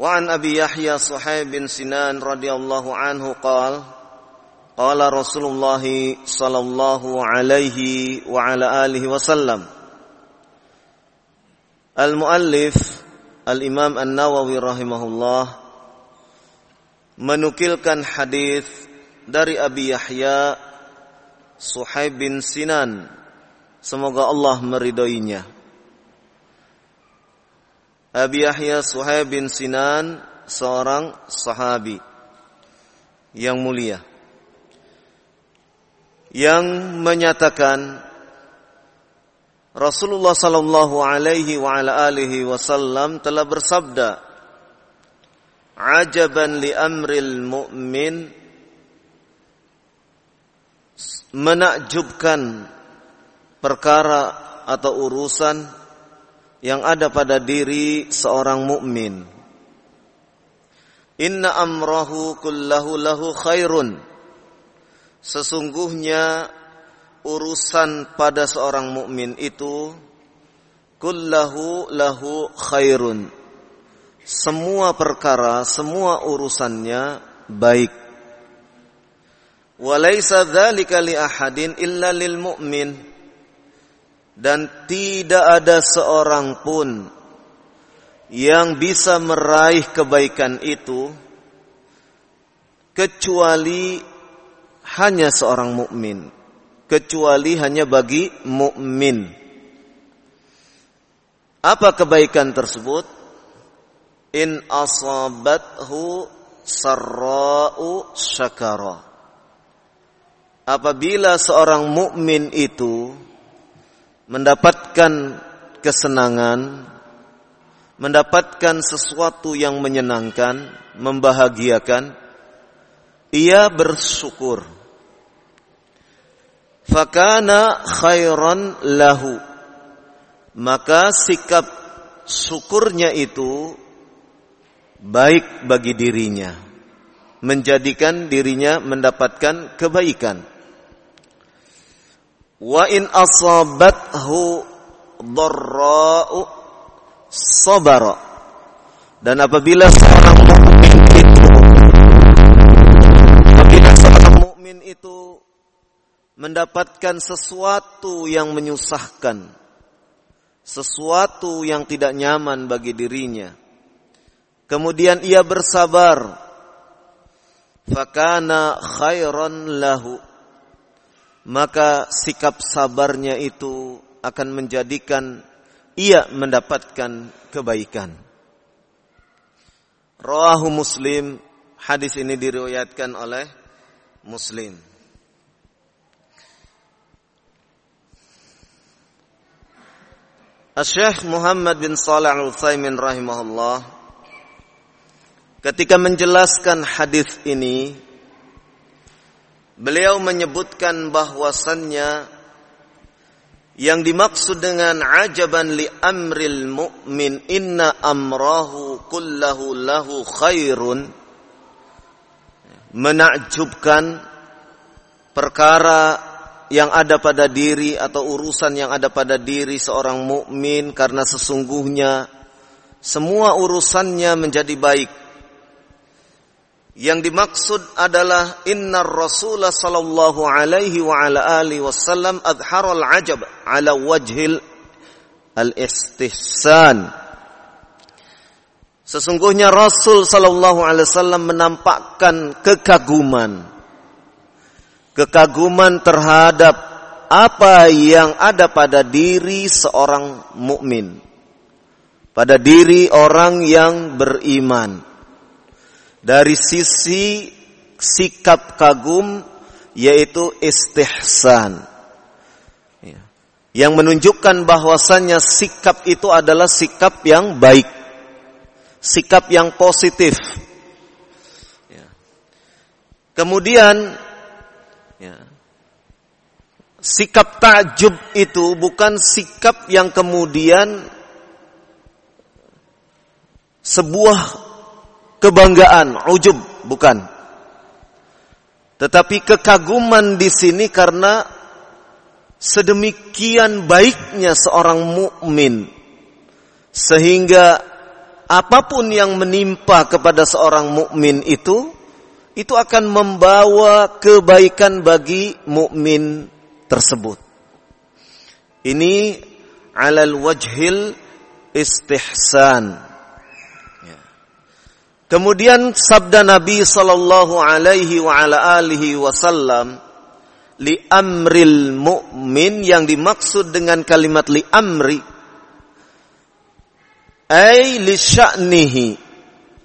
وعن أبي يحيى صحيح بن سنان رضي الله عنه قال قال رسول الله صلى الله عليه وعلى آله وسلم المؤلف الإمام النووي رحمه الله menukilkan hadis dari Abi Yahya Suhaib bin Sinan semoga Allah meridhoinya Abi Yahya Suhaib bin Sinan seorang sahabi yang mulia yang menyatakan Rasulullah sallallahu alaihi wa ala alihi wasallam telah bersabda Ajaban li amril mu'min. Menakjubkan perkara atau urusan yang ada pada diri seorang mukmin. Inna amrahu kullahu lahu khairun. Sesungguhnya urusan pada seorang mukmin itu kullahu lahu khairun. Semua perkara, semua urusannya baik. Walaysa dzalika li ahadin illa lil mu'min dan tidak ada seorang pun yang bisa meraih kebaikan itu kecuali hanya seorang mukmin, kecuali hanya bagi mukmin. Apa kebaikan tersebut? In asabathu sarra'u syakara. Apabila seorang mukmin itu mendapatkan kesenangan, mendapatkan sesuatu yang menyenangkan, membahagiakan, ia bersyukur. Fakana khairan lahu. Maka sikap syukurnya itu baik bagi dirinya. Menjadikan dirinya mendapatkan kebaikan. Wa in asabathu dharra'u sabara. Dan apabila seorang mukmin itu apabila seorang mukmin itu mendapatkan sesuatu yang menyusahkan, sesuatu yang tidak nyaman bagi dirinya, kemudian ia bersabar, fakana khairan lahu maka sikap sabarnya itu akan menjadikan ia mendapatkan kebaikan. Rawahu Muslim, Hadis ini diriwayatkan oleh Muslim. Syekh Muhammad bin Salih Al-Utsaimin rahimahullah ketika menjelaskan hadis ini beliau menyebutkan bahwasannya yang dimaksud dengan ajaban li amril mu'min inna amrahu kullahu lahu khairun menakjubkan perkara yang ada pada diri atau urusan yang ada pada diri seorang mukmin karena sesungguhnya semua urusannya menjadi baik. Yang dimaksud adalah inna Rasulullah sallallahu alaihi wa ala alihi wasallam adharal ajab ala wajhil al-istihsan. Sesungguhnya Rasul sallallahu alaihi wasallam menampakkan kekaguman kekaguman terhadap apa yang ada pada diri seorang mukmin, pada diri orang yang beriman. Dari sisi sikap kagum yaitu istihsan. Ya. Yang menunjukkan bahwasannya sikap itu adalah sikap yang baik. Sikap yang positif. Ya. Kemudian Ya. Sikap takjub itu bukan sikap yang kemudian sebuah kebanggaan, ujub, bukan. Tetapi kekaguman di sini karena sedemikian baiknya seorang mukmin sehingga apa pun yang menimpa kepada seorang mukmin itu itu akan membawa kebaikan bagi mukmin tersebut. Ini alal wajhil istihsan. Ya. Kemudian sabda Nabi sallallahu alaihi wa ala alihi wasallam li amril mu'min yang dimaksud dengan kalimat li amri ay li sya'nihi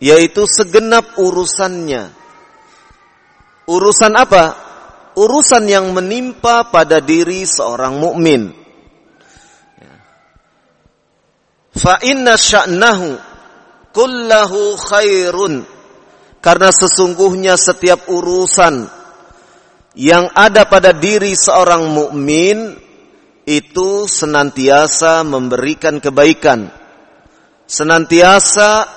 yaitu segenap urusannya Urusan apa? Urusan yang menimpa pada diri seorang mukmin. Fa inna sya'nahu kullahu khairun. Karena sesungguhnya setiap urusan yang ada pada diri seorang mukmin itu senantiasa memberikan kebaikan. Senantiasa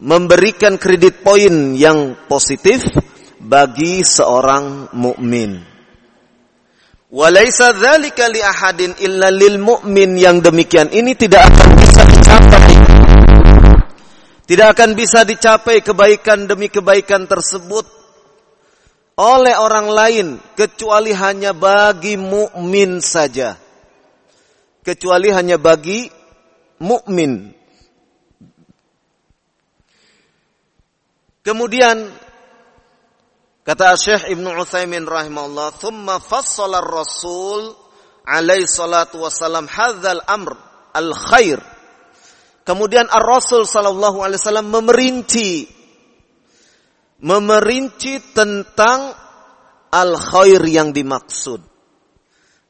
memberikan kredit poin yang positif bagi seorang mukmin. Walaisa dzalika li ahadin illa lil mu'min yang demikian ini tidak akan bisa dicapai. Tidak akan bisa dicapai kebaikan demi kebaikan tersebut oleh orang lain kecuali hanya bagi mukmin saja. Kecuali hanya bagi mukmin. Kemudian Kata Syekh Ibnu Utsaimin rahimahullah, "Tsumma fassala Rasul alaihi salatu wasallam hadzal amr al-khair." Kemudian Ar-Rasul sallallahu alaihi wasallam memerinci memerinci tentang al-khair yang dimaksud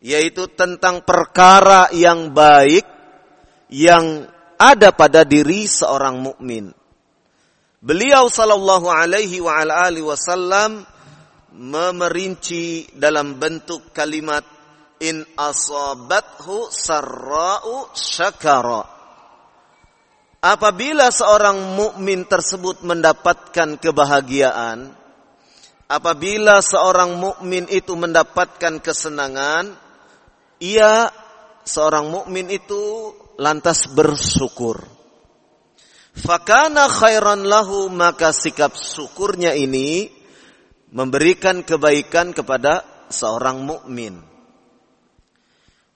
yaitu tentang perkara yang baik yang ada pada diri seorang mukmin. Beliau sallallahu alaihi wasallam memerinci dalam bentuk kalimat in asabathu sarra'u syakara. Apabila seorang mukmin tersebut mendapatkan kebahagiaan, apabila seorang mukmin itu mendapatkan kesenangan, ia seorang mukmin itu lantas bersyukur. Fakana khairan lahu maka sikap syukurnya ini memberikan kebaikan kepada seorang mukmin.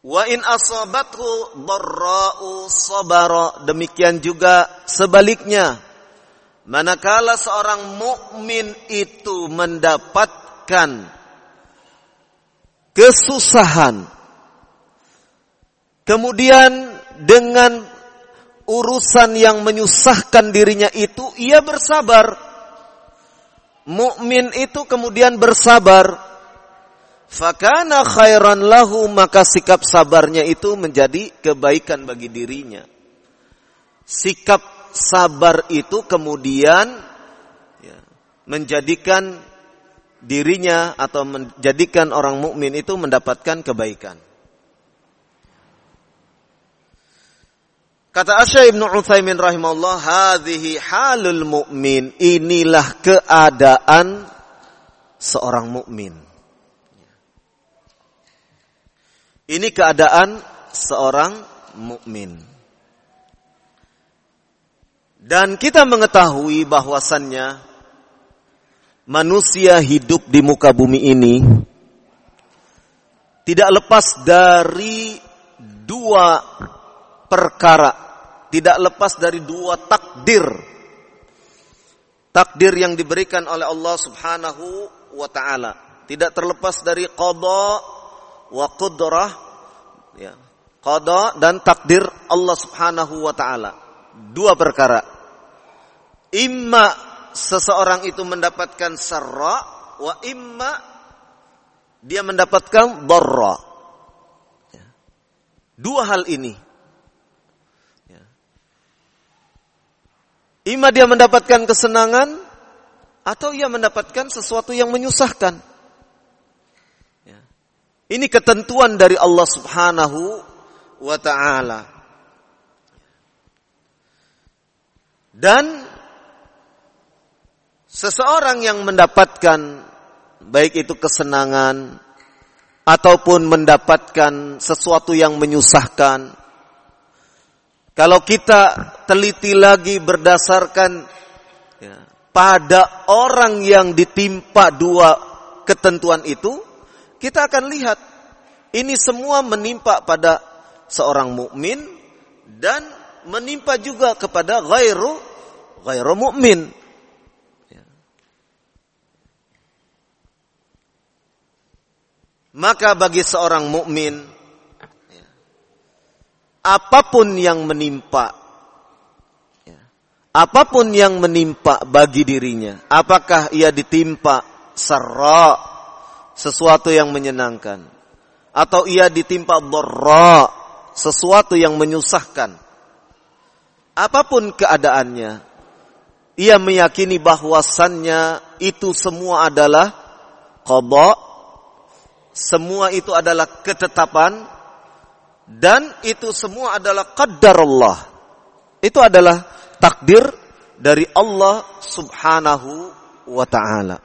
Wa in asabathu dharra'u sabara. Demikian juga sebaliknya. Manakala seorang mukmin itu mendapatkan kesusahan kemudian dengan urusan yang menyusahkan dirinya itu ia bersabar. Mukmin itu kemudian bersabar, fakana khairan lahu maka sikap sabarnya itu menjadi kebaikan bagi dirinya. Sikap sabar itu kemudian ya, menjadikan dirinya atau menjadikan orang mukmin itu mendapatkan kebaikan. Kata Asy Ibnu Utsaimin rahimahullah, "Hadhihi halul mu'min." Inilah keadaan seorang mukmin. Ini keadaan seorang mukmin. Dan kita mengetahui bahwasannya manusia hidup di muka bumi ini tidak lepas dari dua perkara tidak lepas dari dua takdir. Takdir yang diberikan oleh Allah Subhanahu wa taala. Tidak terlepas dari qada wa qudrah ya. Qada dan takdir Allah Subhanahu wa taala. Dua perkara. Imma seseorang itu mendapatkan sarra wa imma dia mendapatkan darra. Ya. Dua hal ini Ima dia mendapatkan kesenangan atau ia mendapatkan sesuatu yang menyusahkan. Ini ketentuan dari Allah Subhanahu wa taala. Dan seseorang yang mendapatkan baik itu kesenangan ataupun mendapatkan sesuatu yang menyusahkan kalau kita teliti lagi berdasarkan ya, pada orang yang ditimpa dua ketentuan itu, kita akan lihat ini semua menimpa pada seorang mukmin dan menimpa juga kepada ghairu ghairu mukmin. Ya. Maka bagi seorang mukmin apa pun yang menimpa ya, apa pun yang menimpa bagi dirinya apakah ia ditimpa sarra sesuatu yang menyenangkan atau ia ditimpa dharra sesuatu yang menyusahkan apa pun keadaannya ia meyakini bahwasannya itu semua adalah qada semua itu adalah ketetapan dan itu semua adalah qadar Allah. Itu adalah takdir dari Allah Subhanahu wa taala.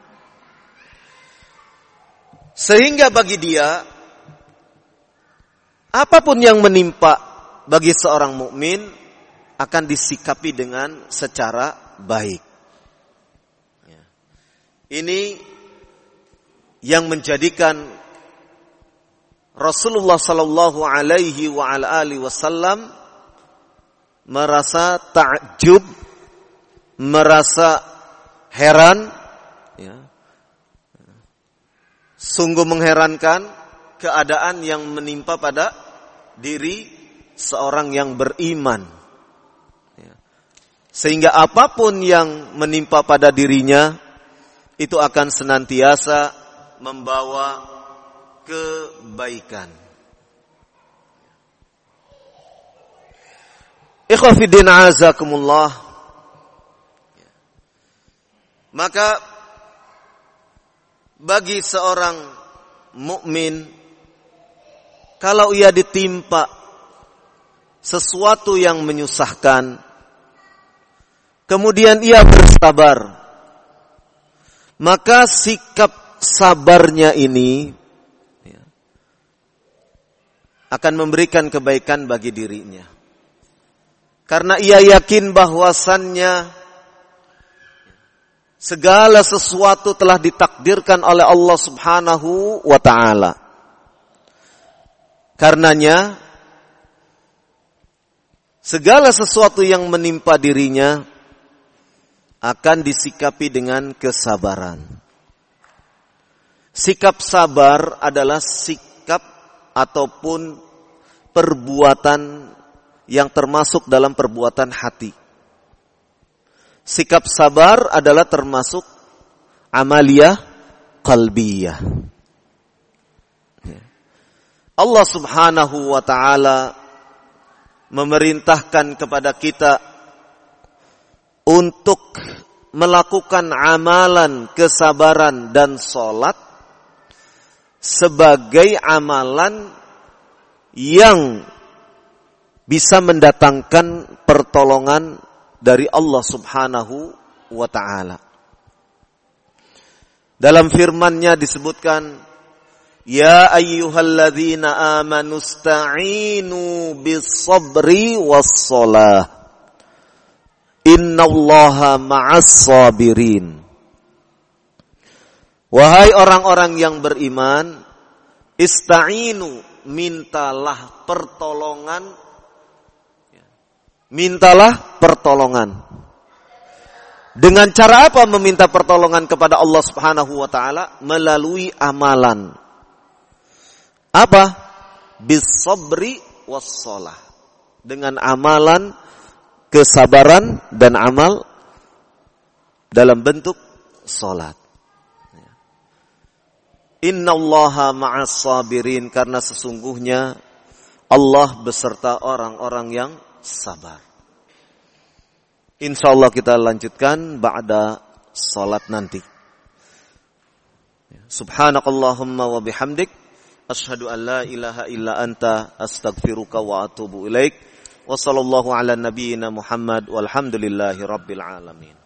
Sehingga bagi dia apa pun yang menimpa bagi seorang mukmin akan disikapi dengan secara baik. Ya. Ini yang menjadikan Rasulullah sallallahu alaihi wa ala wasallam merasa takjub, merasa heran, ya. Sungguh mengherankan keadaan yang menimpa pada diri seorang yang beriman. Ya. Sehingga apa pun yang menimpa pada dirinya itu akan senantiasa membawa kebaikan. Ikhwafidin azakumullah. Maka bagi seorang mukmin kalau ia ditimpa sesuatu yang menyusahkan kemudian ia bersabar maka sikap sabarnya ini akan memberikan kebaikan bagi dirinya. Karena ia yakin bahwasannya segala sesuatu telah ditakdirkan oleh Allah Subhanahu wa taala. Karenanya segala sesuatu yang menimpa dirinya akan disikapi dengan kesabaran. Sikap sabar adalah sikap ataupun perbuatan yang termasuk dalam perbuatan hati. Sikap sabar adalah termasuk amaliyah qalbiyah. Allah Subhanahu wa taala memerintahkan kepada kita untuk melakukan amalan kesabaran dan solat sebagai amalan yang bisa mendatangkan pertolongan dari Allah Subhanahu wa taala. Dalam firman-Nya disebutkan Ya ayyuhalladzina amanu sta'inu bis-sabri was-salah. Innallaha ma'as sabirin. Wahai orang-orang yang beriman, ista'inu, mintalah pertolongan. Mintalah pertolongan. Dengan cara apa meminta pertolongan kepada Allah Subhanahu wa taala? Melalui amalan. Apa? Bisabri wassalah. Dengan amalan kesabaran dan amal dalam bentuk salat. Innallaha ma'as sabirin karena sesungguhnya Allah beserta orang-orang yang sabar. Insya Allah kita lanjutkan ba'da salat nanti. Subhanakallahumma wa bihamdik. Ashadu an la ilaha illa anta astaghfiruka wa atubu ilaik. Wa sallallahu ala Muhammad walhamdulillahi rabbil alamin.